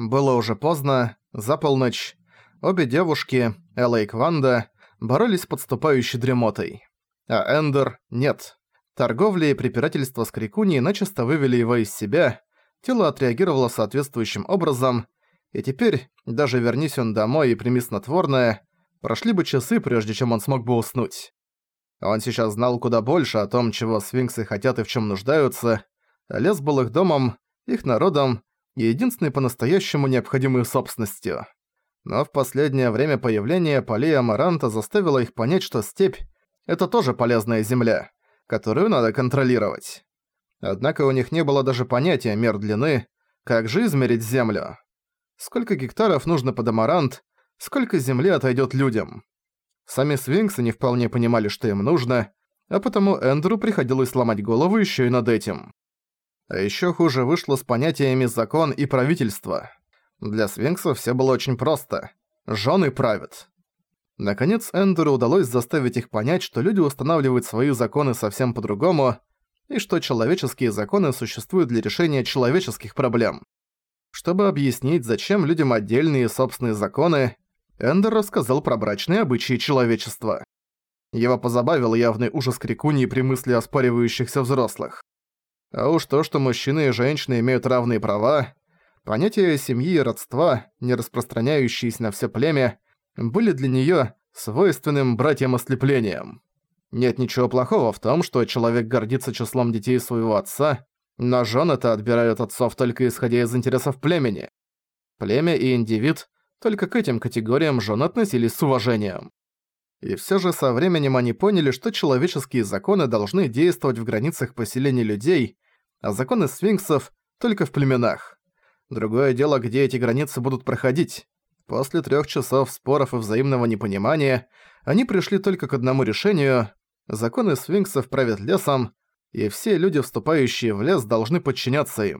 Было уже поздно, за полночь. Обе девушки, Элла и Кванда, боролись с подступающей дремотой. А Эндер — нет. Торговля и препирательство с Крикуни начисто вывели его из себя, тело отреагировало соответствующим образом, и теперь, даже вернись он домой и прими снотворное, прошли бы часы, прежде чем он смог бы уснуть. Он сейчас знал куда больше о том, чего сфинксы хотят и в чем нуждаются. Лес был их домом, их народом единственной по-настоящему необходимой собственностью. Но в последнее время появление полей Амаранта заставило их понять, что степь — это тоже полезная земля, которую надо контролировать. Однако у них не было даже понятия мер длины, как же измерить землю. Сколько гектаров нужно под Амарант, сколько земли отойдет людям. Сами свинксы не вполне понимали, что им нужно, а потому Эндрю приходилось сломать голову еще и над этим. А еще хуже вышло с понятиями «закон» и «правительство». Для свинксов все было очень просто. Жены правят. Наконец Эндеру удалось заставить их понять, что люди устанавливают свои законы совсем по-другому, и что человеческие законы существуют для решения человеческих проблем. Чтобы объяснить, зачем людям отдельные собственные законы, Эндер рассказал про брачные обычаи человечества. Его позабавил явный ужас Крикунии при мысли оспаривающихся взрослых. А уж то, что мужчины и женщины имеют равные права, понятия семьи и родства, не распространяющиеся на все племя, были для неё свойственным братьям-ослеплением. Нет ничего плохого в том, что человек гордится числом детей своего отца, но жён это отбирают отцов только исходя из интересов племени. Племя и индивид только к этим категориям жен относились с уважением. И все же со временем они поняли, что человеческие законы должны действовать в границах поселений людей, а законы сфинксов — только в племенах. Другое дело, где эти границы будут проходить. После трех часов споров и взаимного непонимания они пришли только к одному решению — законы сфинксов правят лесом, и все люди, вступающие в лес, должны подчиняться им.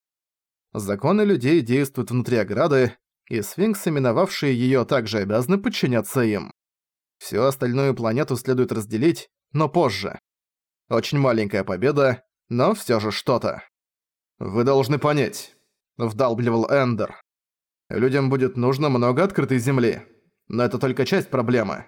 Законы людей действуют внутри ограды, и сфинксы, миновавшие её, также обязаны подчиняться им. Всю остальную планету следует разделить, но позже. Очень маленькая победа, но всё же что-то. «Вы должны понять», — вдалбливал Эндер. «Людям будет нужно много открытой земли. Но это только часть проблемы.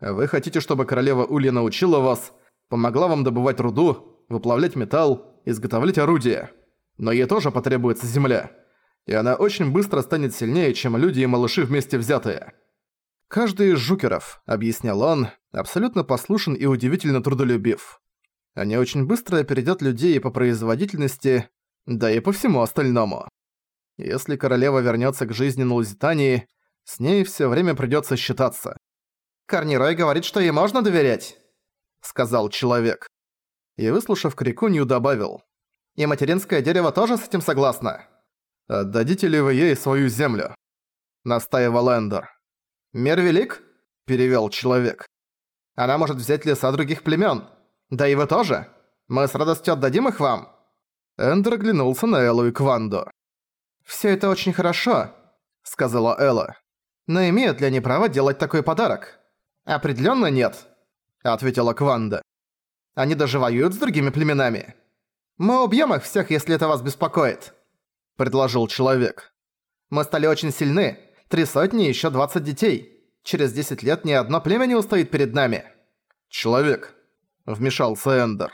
Вы хотите, чтобы королева Улья научила вас, помогла вам добывать руду, выплавлять металл, изготовлять орудия. Но ей тоже потребуется земля и она очень быстро станет сильнее, чем люди и малыши вместе взятые. Каждый из жукеров, объяснял он, абсолютно послушен и удивительно трудолюбив. Они очень быстро опередят людей по производительности, да и по всему остальному. Если королева вернется к жизни на Лузитании, с ней все время придется считаться. «Корнирой говорит, что ей можно доверять», — сказал человек. И, выслушав Крикунью, добавил. «И материнское дерево тоже с этим согласно?» «Отдадите ли вы ей свою землю?» – настаивал Эндер. «Мир велик?» – перевел человек. «Она может взять леса других племен. Да и вы тоже. Мы с радостью отдадим их вам». Эндер оглянулся на Эллу и Кванду. «Всё это очень хорошо», – сказала Элла. «Но имеют ли они право делать такой подарок?» «Определённо нет», – ответила Кванда. «Они даже воюют с другими племенами. Мы убьём их всех, если это вас беспокоит». – предложил человек. «Мы стали очень сильны. Три сотни и ещё двадцать детей. Через десять лет ни одно племя не устоит перед нами». «Человек», – вмешался Эндер.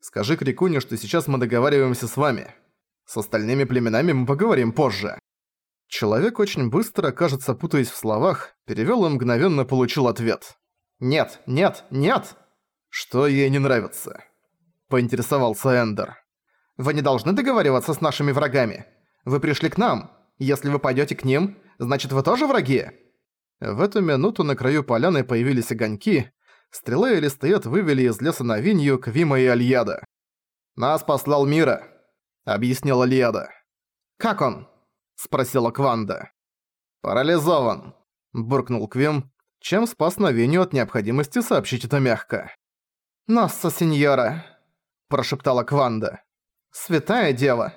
«Скажи Крикуне, что сейчас мы договариваемся с вами. С остальными племенами мы поговорим позже». Человек очень быстро, кажется, путаясь в словах, перевёл и мгновенно получил ответ. «Нет, нет, нет!» «Что ей не нравится?» – поинтересовался Эндер. Вы не должны договариваться с нашими врагами. Вы пришли к нам. Если вы пойдете к ним, значит вы тоже враги». В эту минуту на краю поляны появились огоньки. Стрела и листоед вывели из леса на Винью, Квима и Альяда. «Нас послал Мира», — объяснила Альяда. «Как он?» — спросила Кванда. «Парализован», — буркнул Квим, чем спас Навинью от необходимости сообщить это мягко. «Ноssa, сеньора», — прошептала Кванда. «Святая дева.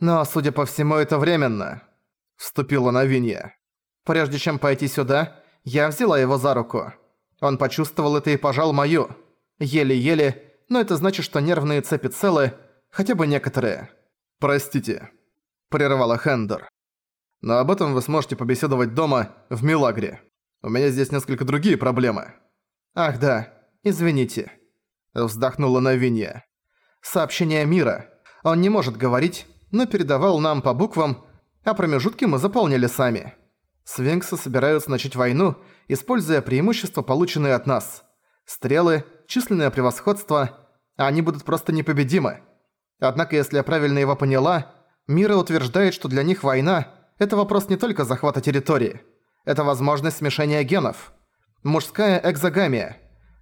Но, судя по всему, это временно», — вступила Новинья. «Прежде чем пойти сюда, я взяла его за руку. Он почувствовал это и пожал мою. Еле-еле, но это значит, что нервные цепи целы, хотя бы некоторые». «Простите», — прервала Хендер. Но об этом вы сможете побеседовать дома, в Милагре. У меня здесь несколько другие проблемы». «Ах да, извините», — вздохнула Новинья. «Сообщение мира. Он не может говорить, но передавал нам по буквам, а промежутки мы заполнили сами. Свинксы собираются начать войну, используя преимущества, полученные от нас. Стрелы, численное превосходство, они будут просто непобедимы. Однако, если я правильно его поняла, Мира утверждает, что для них война – это вопрос не только захвата территории. Это возможность смешения генов. Мужская экзогамия.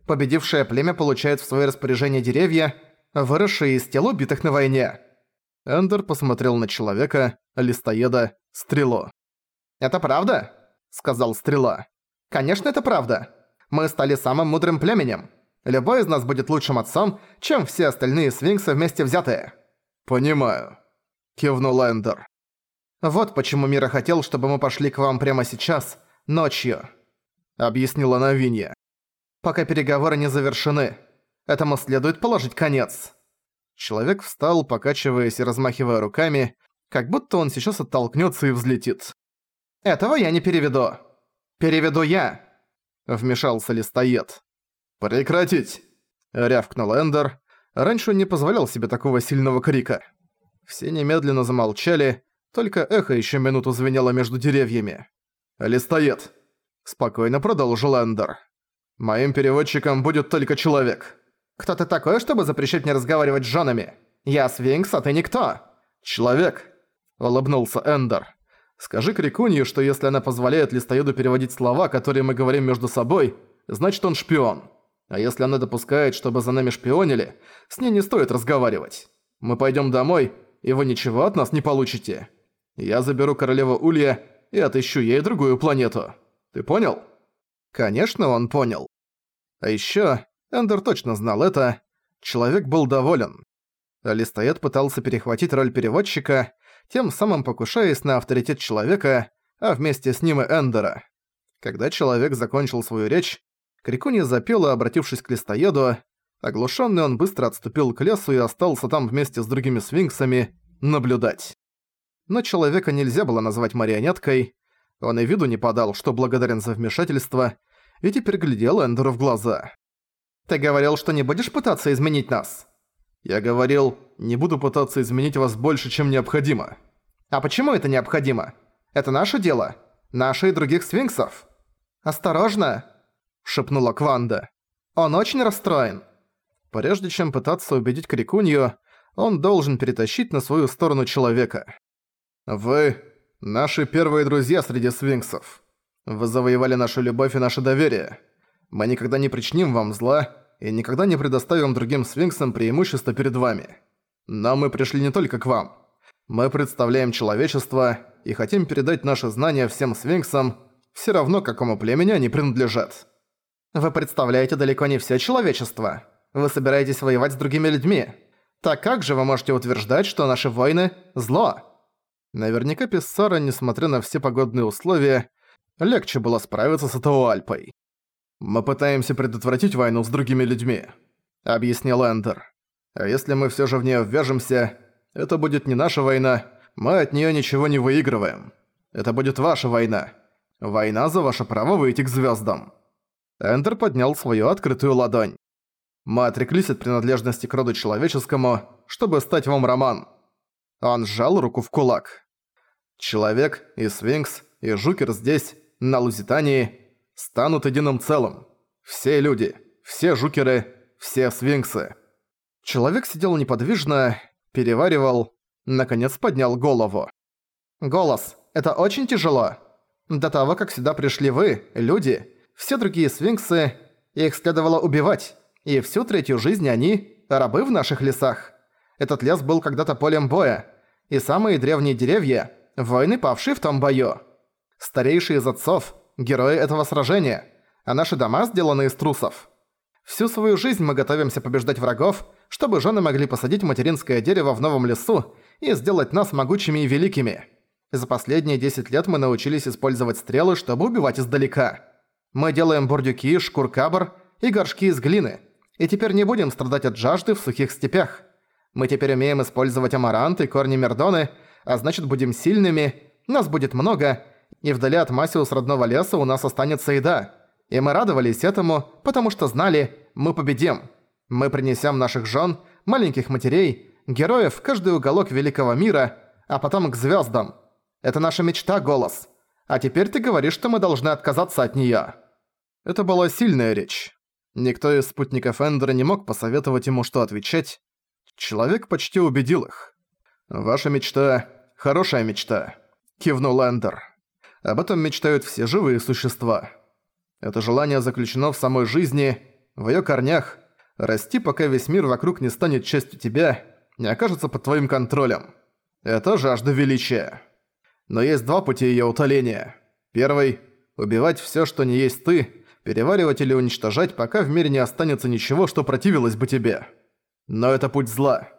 Победившее племя получает в свое распоряжение деревья, выросшие из тел убитых на войне. Эндер посмотрел на человека, листоеда, стрелу. «Это правда?» – сказал Стрела. «Конечно, это правда. Мы стали самым мудрым племенем. Любой из нас будет лучшим отцом, чем все остальные свинксы вместе взятые». «Понимаю», – кивнул Эндер. «Вот почему Мира хотел, чтобы мы пошли к вам прямо сейчас, ночью», – объяснила Новинья. «Пока переговоры не завершены. Этому следует положить конец». Человек встал, покачиваясь и размахивая руками, как будто он сейчас оттолкнется и взлетит. «Этого я не переведу. Переведу я!» Вмешался листоед. «Прекратить!» — рявкнул Эндер. Раньше он не позволял себе такого сильного крика. Все немедленно замолчали, только эхо еще минуту звенело между деревьями. «Листоед!» — спокойно продолжил Эндер. «Моим переводчиком будет только человек». «Кто ты такой, чтобы запрещать мне разговаривать с женами? Я Свинкс, а ты никто!» «Человек!» — улыбнулся Эндер. «Скажи Крикунью, что если она позволяет Листоеду переводить слова, которые мы говорим между собой, значит он шпион. А если она допускает, чтобы за нами шпионили, с ней не стоит разговаривать. Мы пойдем домой, и вы ничего от нас не получите. Я заберу королеву Улья и отыщу ей другую планету. Ты понял?» Конечно, он понял. А ещё Эндер точно знал это. Человек был доволен. Листоед пытался перехватить роль переводчика, тем самым покушаясь на авторитет человека, а вместе с ним и Эндера. Когда человек закончил свою речь, Крикуни запела, обратившись к листоеду. Оглушенный он быстро отступил к лесу и остался там вместе с другими свинксами наблюдать. Но человека нельзя было назвать марионеткой. Он и виду не подал, что благодарен за вмешательство, и теперь глядел Эндеру в глаза. «Ты говорил, что не будешь пытаться изменить нас?» «Я говорил, не буду пытаться изменить вас больше, чем необходимо». «А почему это необходимо? Это наше дело. Наше и других свинксов». «Осторожно!» – шепнула Кванда. «Он очень расстроен». Прежде чем пытаться убедить Крикунью, он должен перетащить на свою сторону человека. «Вы – наши первые друзья среди свинксов. Вы завоевали нашу любовь и наше доверие. Мы никогда не причиним вам зла и никогда не предоставим другим свинксам преимущество перед вами. Но мы пришли не только к вам. Мы представляем человечество и хотим передать наши знания всем свинксам, все равно какому племени они принадлежат. Вы представляете далеко не все человечество. Вы собираетесь воевать с другими людьми. Так как же вы можете утверждать, что наши войны – зло? Наверняка Писсара, несмотря на все погодные условия, легче было справиться с Атауальпой. «Мы пытаемся предотвратить войну с другими людьми», — объяснил Эндер. «А если мы всё же в неё ввяжемся, это будет не наша война, мы от неё ничего не выигрываем. Это будет ваша война. Война за ваше право выйти к звёздам». Эндер поднял свою открытую ладонь. «Мы отреклись от принадлежности к роду человеческому, чтобы стать вам Роман». Он сжал руку в кулак. «Человек и Свинкс и Жукер здесь, на Лузитании, станут единым целым. Все люди, все жукеры, все свинксы. Человек сидел неподвижно, переваривал, наконец поднял голову. «Голос, это очень тяжело. До того, как сюда пришли вы, люди, все другие свинксы, их следовало убивать, и всю третью жизнь они – рабы в наших лесах. Этот лес был когда-то полем боя, и самые древние деревья – воины, павшие в том бою. Старейшие из отцов – герои этого сражения, а наши дома сделаны из трусов. Всю свою жизнь мы готовимся побеждать врагов, чтобы жены могли посадить материнское дерево в новом лесу и сделать нас могучими и великими. За последние 10 лет мы научились использовать стрелы, чтобы убивать издалека. Мы делаем бурдюки, шкуркабр и горшки из глины, и теперь не будем страдать от жажды в сухих степях. Мы теперь умеем использовать амарант и корни мердоны, а значит будем сильными, Нас будет много, и вдали от Масиус родного леса у нас останется еда. И мы радовались этому, потому что знали, мы победим. Мы принесем наших жен, маленьких матерей, героев в каждый уголок великого мира, а потом к звездам. Это наша мечта, голос. А теперь ты говоришь, что мы должны отказаться от нее. Это была сильная речь. Никто из спутников Эндера не мог посоветовать ему, что отвечать. Человек почти убедил их. «Ваша мечта – хорошая мечта», – кивнул Эндер. «Об этом мечтают все живые существа. Это желание заключено в самой жизни, в её корнях. Расти, пока весь мир вокруг не станет частью тебя, не окажется под твоим контролем. Это жажда величия. Но есть два пути её утоления. Первый – убивать всё, что не есть ты, переваривать или уничтожать, пока в мире не останется ничего, что противилось бы тебе. Но это путь зла.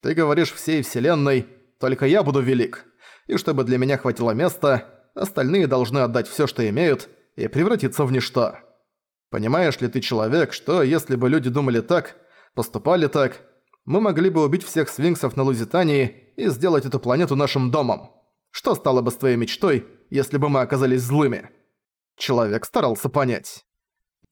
Ты говоришь всей вселенной «Только я буду велик», и чтобы для меня хватило места, остальные должны отдать всё, что имеют, и превратиться в ничто. Понимаешь ли ты, человек, что если бы люди думали так, поступали так, мы могли бы убить всех свинксов на Лузитании и сделать эту планету нашим домом? Что стало бы с твоей мечтой, если бы мы оказались злыми?» Человек старался понять.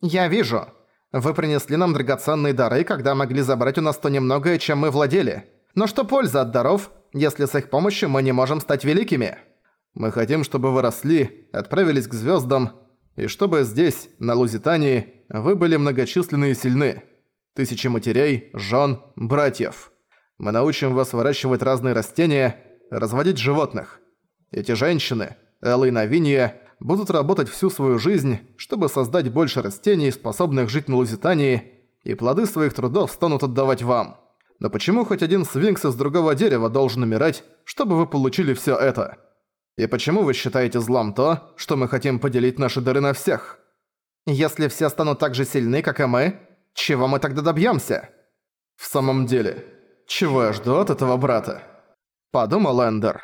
«Я вижу. Вы принесли нам драгоценные дары, когда могли забрать у нас то немногое, чем мы владели. Но что польза от даров, если с их помощью мы не можем стать великими?» «Мы хотим, чтобы вы росли, отправились к звездам, и чтобы здесь, на Лузитании, вы были многочисленны и сильны. Тысячи матерей, жен, братьев. Мы научим вас выращивать разные растения, разводить животных. Эти женщины, Элла и Навинья, будут работать всю свою жизнь, чтобы создать больше растений, способных жить на Лузитании, и плоды своих трудов станут отдавать вам. Но почему хоть один свинкс из другого дерева должен умирать, чтобы вы получили всё это?» И почему вы считаете злом то, что мы хотим поделить наши дары на всех? Если все станут так же сильны, как и мы, чего мы тогда добьёмся? В самом деле, чего я жду от этого брата? Подумал Эндер.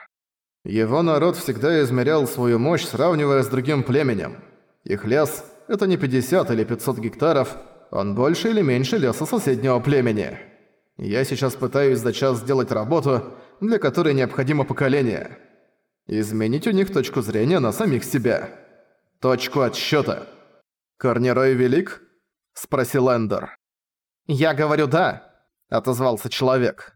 Его народ всегда измерял свою мощь, сравнивая с другим племенем. Их лес – это не 50 или 500 гектаров, он больше или меньше леса соседнего племени. Я сейчас пытаюсь за час сделать работу, для которой необходимо поколение – Изменить у них точку зрения на самих себя. Точку отсчёта. «Корнирой велик?» – спросил Эндер. «Я говорю «да», – отозвался человек.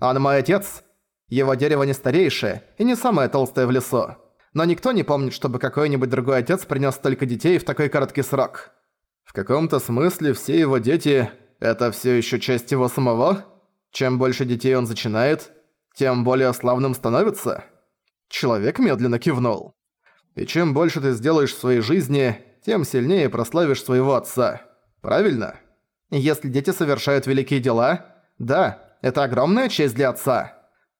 «Он мой отец. Его дерево не старейшее и не самое толстое в лесу. Но никто не помнит, чтобы какой-нибудь другой отец принёс столько детей в такой короткий срок». В каком-то смысле все его дети – это всё ещё часть его самого? Чем больше детей он зачинает, тем более славным становится?» Человек медленно кивнул. «И чем больше ты сделаешь в своей жизни, тем сильнее прославишь своего отца. Правильно?» «Если дети совершают великие дела, да, это огромная честь для отца.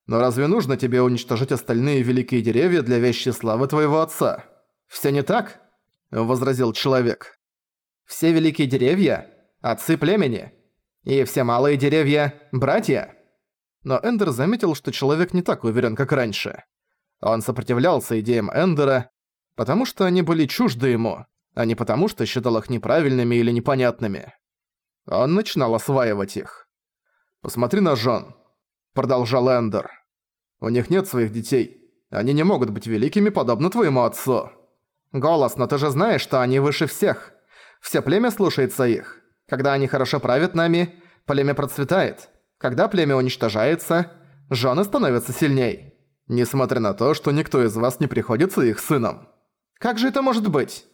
Но разве нужно тебе уничтожить остальные великие деревья для вещи славы твоего отца?» «Всё не так?» – возразил человек. «Все великие деревья – отцы племени. И все малые деревья – братья». Но Эндер заметил, что человек не так уверен, как раньше. Он сопротивлялся идеям Эндера, потому что они были чужды ему, а не потому что считал их неправильными или непонятными. Он начинал осваивать их. «Посмотри на Жон», — продолжал Эндер. «У них нет своих детей. Они не могут быть великими, подобно твоему отцу». «Голос, но ты же знаешь, что они выше всех. Все племя слушается их. Когда они хорошо правят нами, племя процветает. Когда племя уничтожается, жены становятся сильней. Несмотря на то, что никто из вас не приходится их сыном. Как же это может быть?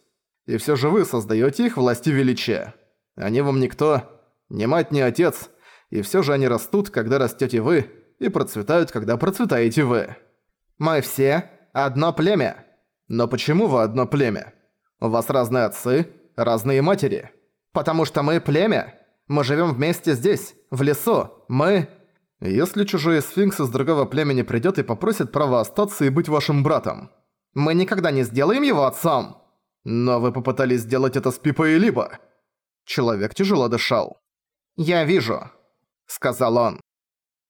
И все же вы создаете их власти величия. Они вам никто, ни мать, ни отец, и все же они растут, когда растете вы, и процветают, когда процветаете вы. Мы все одно племя. Но почему вы одно племя? У вас разные отцы, разные матери. Потому что мы племя. Мы живем вместе здесь, в лесу. Мы... Если чужой сфинкс из другого племени придёт и попросит права остаться и быть вашим братом. Мы никогда не сделаем его отцом. Но вы попытались сделать это с Пипой Либо. Человек тяжело дышал. «Я вижу», — сказал он.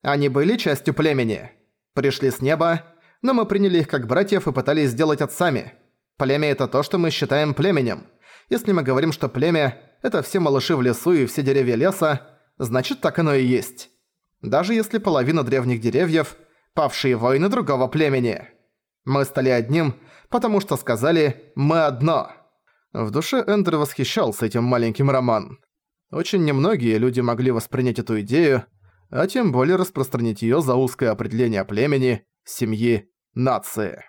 «Они были частью племени. Пришли с неба, но мы приняли их как братьев и пытались сделать отцами. Племя — это то, что мы считаем племенем. Если мы говорим, что племя — это все малыши в лесу и все деревья леса, значит так оно и есть даже если половина древних деревьев – павшие воины другого племени. Мы стали одним, потому что сказали «мы одно». В душе Эндер восхищался этим маленьким роман. Очень немногие люди могли воспринять эту идею, а тем более распространить её за узкое определение племени, семьи, нации.